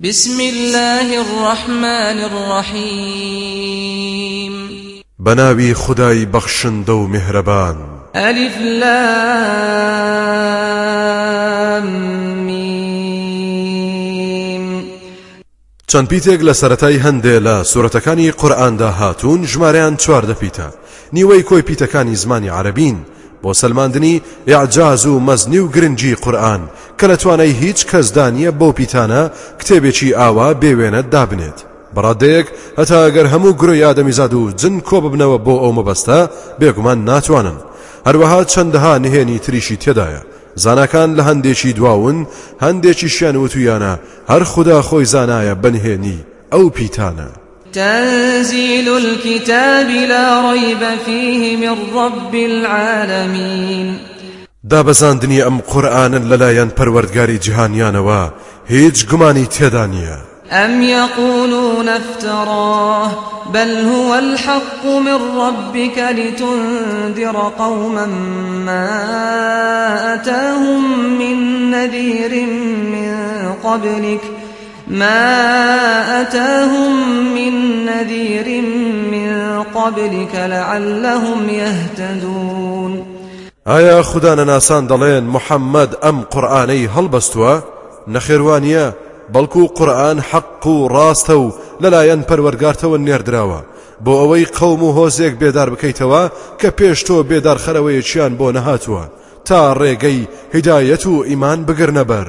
بسم الله الرحمن الرحيم بەناوی خودای بەخشندەو میهرەبان. ألف لام ميم. چەند پیتێک لە سەرەتای هەندێ لە سوورەتەکانی قورئاندا هاتوون ژمارەیان چواردە پیتە. نیوەی کۆی پیتەکانی زمانی عەرەبین بۆ سەلماندنی ئیعجاز و مەزنی و گرنگی قورئان کە لە توانای هیچ کەسدا نیە بەو پیتانە کتێبێکی ئاوا بێوێنە دابنێت. بەڕادەیەک هەتا ئەگەر هەموو گرۆی ئادەمیزاد و جن کۆ ببنەوە بۆ ئەو مەبەستە بێگومان ناتوانن هەروەها چەندەها نهێنی تریشی تێدایە. زاناکان لە هەندێکی دواون هەندێکی شیان وتویانە هەر خودا خۆی زانایە بەنهێنی ئەو پیتانە. تنزيل الكتاب لا ريب فيه من رب العالمين. دابەزاندنی ئەم قورآانن لەلایەن پەروەردگاری جیهانیانەوە هیچ گومانی تێدا نییە. أم يقولون افتراه بل هو الحق من ربك لتنذر قوما ما أتاهم من نذير من قبلك. ما أتاهم من نذير من قبلك لعلهم يهتدون. ئایا خوددانە ناسان دەڵێن محەممەد ئەم قورآانەی هەڵبەستووە؟ نەخێوانە بەڵکو قورآن حەق و ڕاستە و لەلایەن پەروەرگارتەوە نێردراوە. بۆ ئەوەی قەوم و هۆزێک بێدار بکەیتەوە کە پێش تۆ بێدار خەرەوەیەکیان بۆ نەهاتووە. تا ڕێگەی هدایەت و ئیمان بگرنە بەر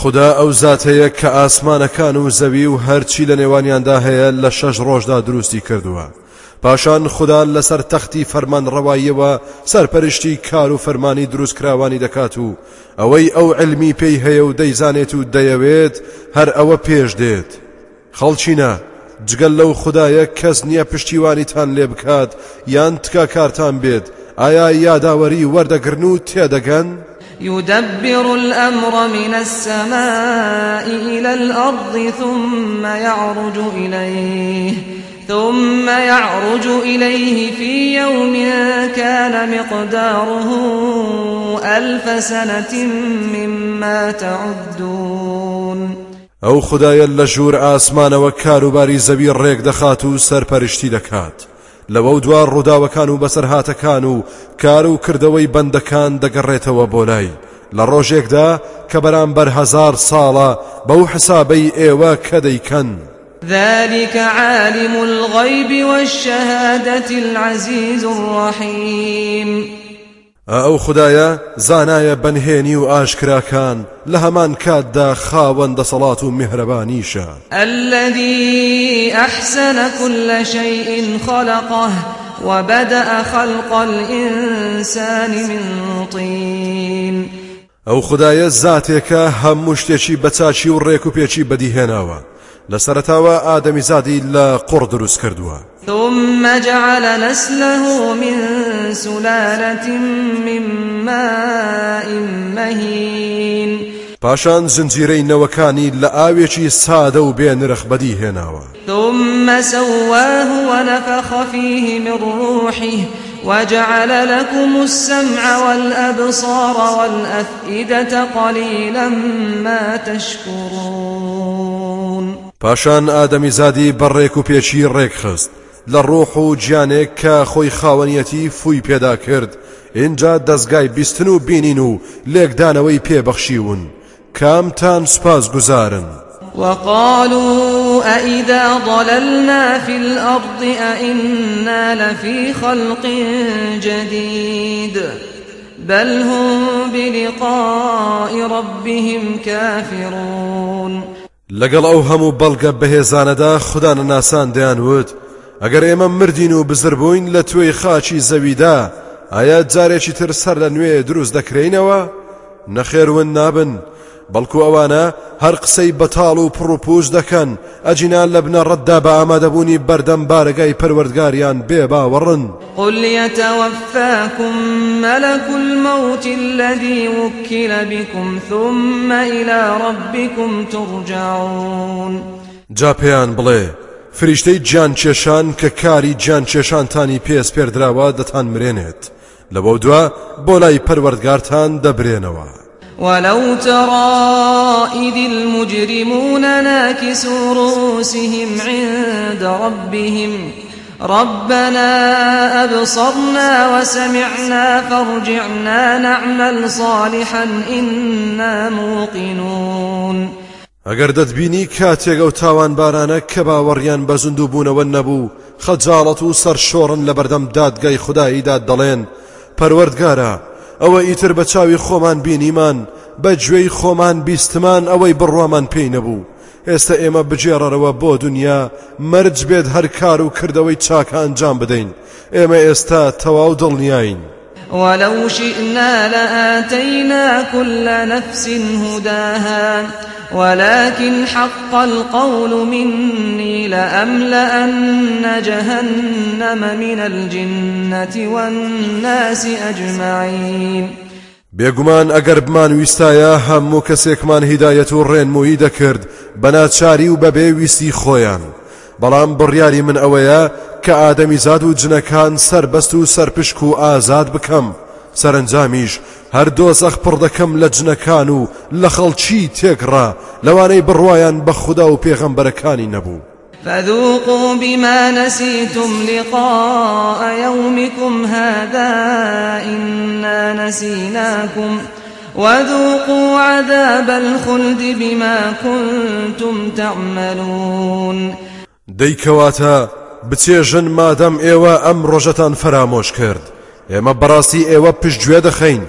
خدا ئەو زاتەیە کە ئاسمانەکان و زەوی و هەرچی لە نێوانیاندا هەیە لە شەش ڕۆژدا دروستی کردووە پاشان خدا لەسەر تەختی فەرمان ڕەواییەوە سەرپەرشتی کار و فەرمانی دروستکراوانی دەکات و ئەوەی ئەو علمی پێی هەیە و دەیزانێت و دەیەوێت هەر ئەوە پێش دێت خەڵچینە جگەل لەو خدایە کەس نییە پشتیوانیتان لێ بکات یان تکا کارتان بێت ئایا یاداوەری وەردەگرن و تێدەگەن؟ يدبر الأمر من السماء إلى الأرض ثم يعرج إليه ثم يعرج إليه في يوم كان مقداره ألف سنة مما تعدون. ئەو خدایە لە ژوور ئاسمانەوە کاروباری زەوی ڕێک دەخات و سەرپەرشتی دەکات. لەوە دوار ڕووداوەکان و بەسەرهاتەکان و کار و کردەوەی بەندەکان دەگەڕێتەوە بۆ لای لە ڕۆژێکدا کە بەرامبەر هزار ساڵە بەو حسابەی ئێوە کە دەیکەن ذلك عالم الغيب والشهادة العزيز الرحيم. ئەو خدایە زانایە بەنهێنی و ئاشکراکان لە هەمان کاتدا خاوەن دەسەڵات و میهرەبانیشە الذي أحسن كل شيء خلقه وبدأ خلق الإنسان من طين. ئەو خدایە زاتێکە هەموو شتێکی بەچچی و ڕێک و پێچی بەدیهێناوە. لە سەرتاوە ئادەمی زادی لە قڕ دروست کردووە. ثم جعل نسله من سلالة من ماء مهين. پاشان زنجیرەی نەوەکانی لە ئاوێکی سادە و بێنرخ بەدی هێناوە. ثم سواه ونفخ فيه من روحه وجعل لكم السمع والأبصار والأفئدة قليلا ما تشكرون. پاشان ئادەمی زادی بەڕێک و پێچی ڕێک خست لە ڕۆح و گیانێک کە خۆی خاوەنیەتی فووی پێدا کرد. اینجا دەستگای بیستن و بینین و لێکدانەوەی پێبەخشیون. کامتان سپاس گوزارن وقالوا أئذا ضللنا في الأرض أئنا لفي خلق جديد. بل هم بلقاء ربهم كافرون. ئەو هەموو بەڵگە بەهێزانەدا خودانەناسان دەیانوت ئەگەر ئێمە مردین و بزربووین لە توێی خاکی زەویدا ئایا جارێکی تر سەر لە نوێ دروست دەکرینەوە؟ نەخێر ون نابن بەڵکو ئەوانە هەر قسەی بەتاڵ و پڕوپوش دەکەن ئەگینا لە بنەڕەتدا بە ئامادەبوونی بەردەم بارەگای پەروەردگاریان بێ باوەڕن. قل يتوفاكم ملك الموت الذي وكل بكم ثم إلى ربكم ترجعون. جا پێیان بڵێ فریشتەی گیان کێشان کە کاری گیان کێشانتانی پێس پێردراوە دەتان مرێنێت. لەبەو دووە بۆ لای پەروەردگارتان دەبرێنەوە. ولو ترى إذ المجرمون ناكسوا رؤوسهم عند ربهم ربنا أبصرنا وسمعنا فارجعنا نعمل صالحا إنا موقنون ئەگەر دەتبینی کاتێک ئەو تاوان بارانە کە باوەڕیان بە زندوو بوونەوە نەبوو خەجاڵەت و سەر شۆڕن لە بەردەم دادگای خودداییدا دەڵێن پەروەردگارە ئەوە ئیتر بە چاوی خۆمان بینیمان بە گوێی خۆمان بیستمان ئەوەی بڕوامان پێی نەبوو. ئێستا ئێمە بجێڕەرەوە بۆ دنیا مەرج بێت هەر کار و کردەوەی چاکە ئەنجام بدەین. ئێمە ئێستا تەواو دڵنیاین. ولو شئنا لآتينا كل نفس هداها. ولكن حق القول مني لأملأن جهنم من الجنة والناس أجمعين. بێگومان ئەگەر بمان ویستایە هەموو کەسێکمان هیدایەت و ڕێنمویی دەکرد بەناچاری و بەبێ ویستی خۆیان. بەڵام بڕیاری من ئەوەیە کە ئادەمی زاد و جنەکان سربەست و سەرپشک و ئازاد بکەم. سەرنجامیش. هەر دۆزەخ پڕ دەکەم لە جنەکان و لە خەڵکی تێکڕا. لەوانەی بڕواان بە خوددا و پێغەمبەرەکانی نەبوو. فذوقوا بما نسيتم لقاء يومكم هذا إنا نسيناكم. وذوقوا عذاب الخلد بما كنتم تعملون. دەیکەواتە بچێژن مادەم ئێوە ئەم ڕۆژەتان فرامۆش کرد. ئێمە بەڕاستی ئێوە پشتگوێ دەخەین.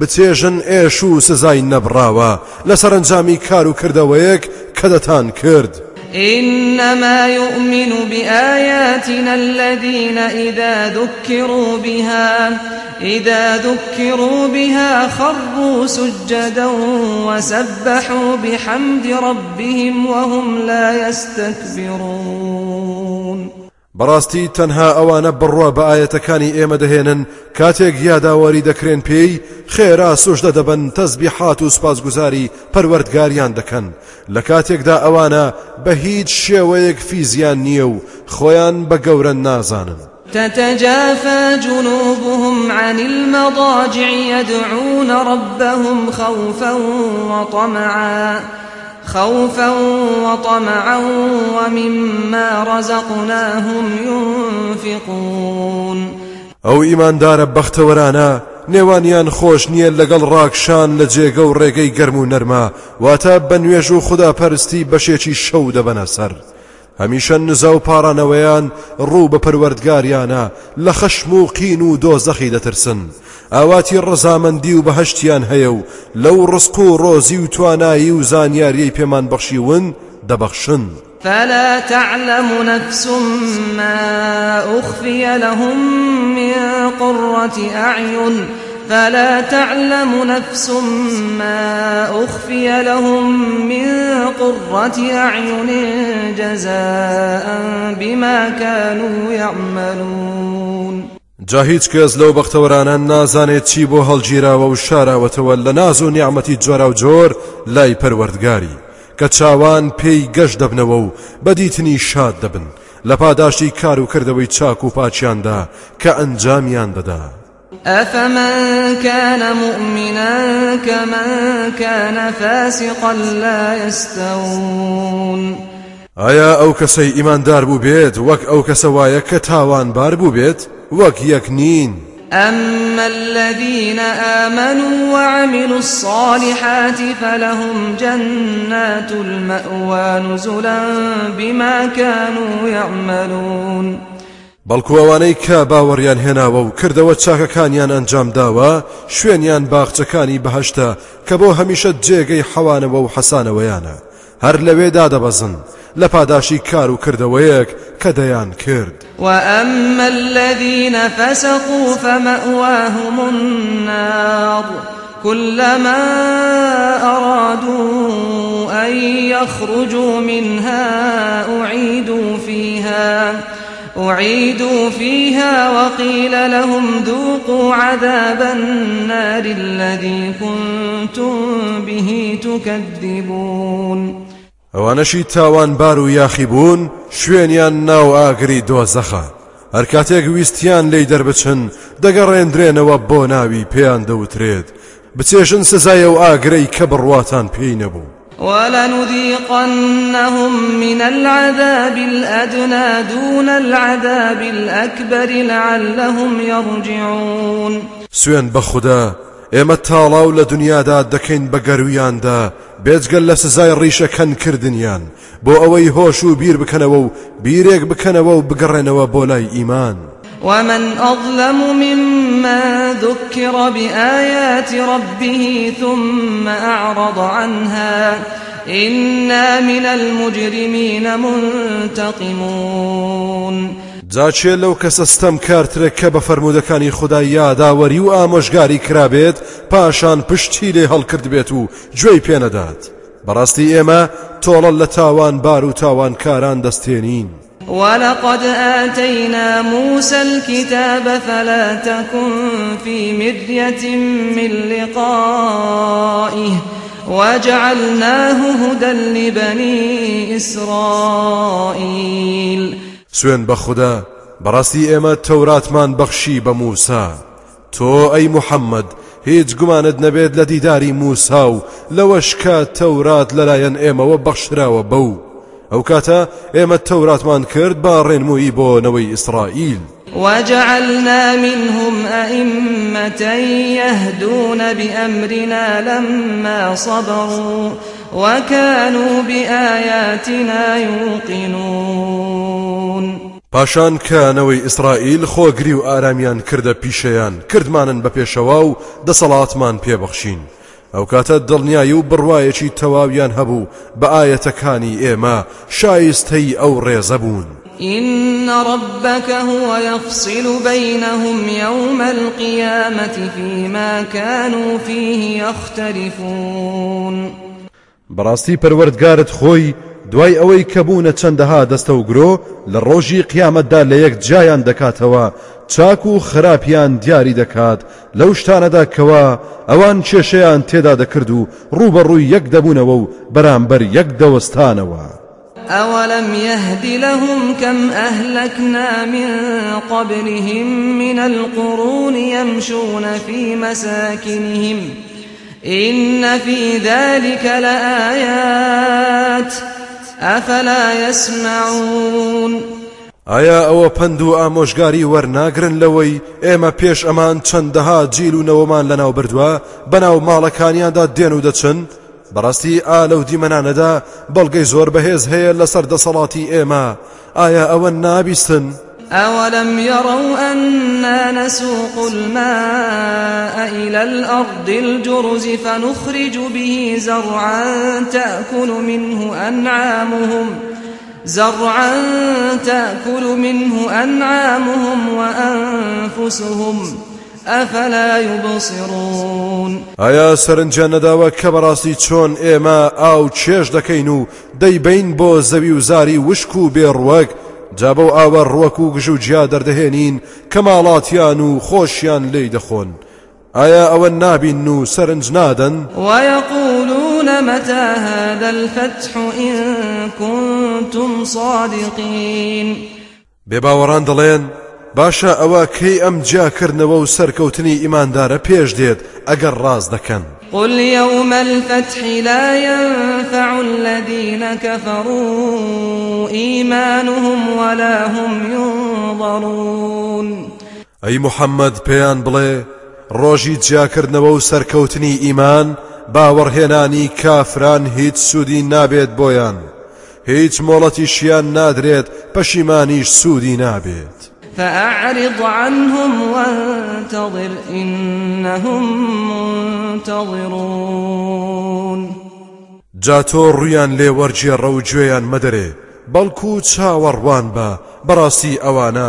بچێژن ئێش و سزای نەبراوە. لە سەرنجامی کار و کردەوەیەک کە دەتان کرد. إنما يؤمن بآياتنا الذين إذا ذكروا بها إذا ذكروا بها خروا سجدا وسبحوا بحمد ربهم وهم لا يستكبرون. بەڕاستی تەنها ئەوانە بڕوە بە ئاەتەکانی ئێمە دەهێنن. کاتێک یاداوەری دەکرێن پێی خێرا سوشدە دەبن تەزبیحات و سپاسگوزاری پەروەردگاریان دەکەن. لە کاتێکدا ئەوانە بە هیچ شێوەیەک فیزیان نییە و خۆیان بە گەورە نازانن. تتجافى جنوبهم عن المضاجع يدعون ربهم خوفا وطمعا. خوفا وطمعا ومما رزقناهم ينفقون. ئەو ئیماندارە بەختەوەرانە نێوانیان خۆش نییە لەگەڵ ڕاکشان لە جێگە و ڕێگەی گەرم و نەرما واتە بە نوێژ و خوداپەرستی بەشێکی شەو دەبەنە سەر. هەمیشە نزا و پارانەوەیان ڕوو بە پەروەردگاریانە لە خەشم و قین و دۆزەخی دەترسن. ئاواتی ڕەزامەندی و بەهشتیان هەیە و لەو ڕسق و ڕۆزی و توانایی و زانیاریەی پێمان بەخشیون دەبەخشن. فلا تعلم نفس ما أخفي لهم من قرة أعين فلا تعلم نفس ما أخفي لهم من قرة أعين جزاء بما كانوا يعملون جا هیچ کەس لەو بەختەوەرانە نازانێت چی بۆ هەڵگیراوە و شاراوەتەوە لە ناز و نیعممەتی جۆرا و جۆر لای پەروەردگاری کە چاوان پێی گەشت و بەدیتنی شاد دەبن لە پاداشتی کار و کردەوەی چاک و پاچیاندا کە. أفمن كان مؤمنا كمن كان فاسقا لا يستوون. ئایا ئەو کەسەی ئیماندار بوو بێت وەک ئەو کەسە وایە کە تاوانبار بوو بێت وەک یەک نین. أما الذين آمنوا وعملوا الصالحات فلهم جنات المأوى نزلا بما كانوا يعملون. بەڵکو ئەوانەی کە باوەڕیان هێناوە و کردەوە چاکەکانیان ئەنجام داوە شوێنیان باخچەکانی بەهشتا کە بۆ هەمیشە جێگەی حەوانەوە و حەسانەوەیانە. هەر لەوێدا دەبەزن لە پاداشی کار و کردەوەیەک کە دەیان کرد. وأما الذين فسقوا فمأواهم النار كلما أرادوا أن يخرجوا منها أعيدوا فيها أعيدوا فيها وقيل لهم ذوقوا عذاب النار الذي كنتم به تكذبون. ئەوانەشی تاوان بار و یاخی بوون شوێنیان ناو ئاگری هەر کاتێک ویستیان لی دەربچن دەگەڕێندرێنەوە بۆ ناوی پێیان دەوترێت. بچێژن سزایە و ئاگرەی کە بڕواتان پێی ولنذيقنهم من العذاب الأدنى دون العذاب الأكبر لعلهم يرجعون سوێن بە خوددا ئێمە تاڵاو لە دنیادا دەکەین بە گەرویاندا بێجگەل لە سزای ڕیشەکەن کردنیان بۆ ئەوەی هۆش و بیر بکەنەوە و بیرێک لای ئیمان. ومن أظلم ممن ذكر بآيات ربه ثم أعرض عنها إنا من المجرمين منتقمون جاچێ لەو کەسەستەم کارترێک کە بە فەرمودەکانی خوددا یاداوەری و ئامۆژگاری کرابێت پاشان پشتی لێ هەڵکرد بێت و گوێی پێنەدات بەڕاستی ئێمە تۆڵە لە تاوان بار و تاوان کاران دەستێنین. ولقد آتينا موسى الكتاب فلا تكن في مرية من لقائه وجعلناه هدى لبني إسرائيل. سوێن بە خوددا بەڕاستی ئێمە تەوراتمان بەخشی بە موسا تۆ ئەی محەممەد هیچ گومانت نەبێت لە دیداری موسا و کە تەورات لەلایەن ئێمەوە بەخشراوە بەو ئەو کاتە ئێمە تەوراتمان کرد با ڕێنمویی بۆ نەوەی ئیسرائیل وجعلنا منهم أئمة يهدون بأمرنا لما صبروا وكانوا بآياتنا يوقنون. پاشان کەنەوەی ئیسرائیل خۆگری و ئارامیان کردە پیشەیان کردمانن بە پێشەوە و دەسەڵاتمان پێبەخشین ئەو کاتە دڵنیایی و بڕواایەکی تەواویان هەبوو بە ئاەتەکانی ئێمە شایستەی ئەو ڕێزە بوون. إن ربك هو يفصل بينهم يوم القيامة فيما كانوا فيه يختلفون براستي پروردگارت خوي دوای ئەوەی کەبوونە چەندەها دەستە و گرۆ لە ڕۆژی قیامەتدا لە یەک جایان دەکاتەوە چاک و خراپیان دیاری دەکات. لەو شتانەدا کەوا ئەوان کێشەیان تێدا دەکرد و ڕوبەڕووی یەک دەبوونەوە و بەرامبەر یەک دەوەستانەوە. أولم يهد لهم كم أهلكنا من قبلهم من القرون يمشون في مساكنهم؟ إن في ذلك لآيات. أفلا يسمعون؟ ئایا ئەوە پند و ئامۆژگاری وەرناگرن لەوەی ئێمە پێش ئەمان چەندەها جیل و نەوەمان لەناو بردووە؟ بەناو ماڵەکانیاندا دێن و دەچن؟ بەڕاستی ئا لەو دیمەنانەدا بەڵگەی زۆر بەهێز هەیە لەسەر دەسەڵاتی ئێمە. ئایا ئەوە نابیستن؟ أولم يروا أنا نسوق الماء إلى الأرض الجرز فنخرج به زرعا تأكل منه أنعامهم ۖ زرعا تأكل منه أنعامهم وأنفسهم أفلا يبصرون ئایا سەرنجە نەداوە کە بەڕاستی چۆن ئێمە ئاو چێش دەکەین و دەیبین بۆ زەوی و زاری جا بەو ئاوە ڕوەک و گژ و جیا دەردەهێنین کە ماڵاتیان و خۆشیان لی دەخۆن. ئایا ئەوە نابین و سەرنج نادەن؟ ويقولون متى هذا الفتح إن كنتم صادقين؟ بێباوەڕان دەڵێن باشە ئەوە کەی ئەم جاکردنەوە و سەرکەوتنی ئیماندارە پێش دێت ئەگەر ڕاز دەکەن. قل يوم الفتح لا ينفع الذين كفروا إيمانهم ولا هم ينظرون. أي محمد بيان بڵێ ڕۆژی جیاکردنەوە و سەرکەوتنی ئیمان باوەڕهێنانی کافران هیچ سوودی نابێت بۆیان. هیچ مۆڵەتی شیان نادرێت پەشیمانیش سوودی نابێت. فأعرض عنهم وانتظر إنهم منتظرون. جاتۆ ڕویان لێ وەرجێڕە و گوێیان مەدەرێ بەڵکو چاوەڕوان بە بەڕاستی ئەوانە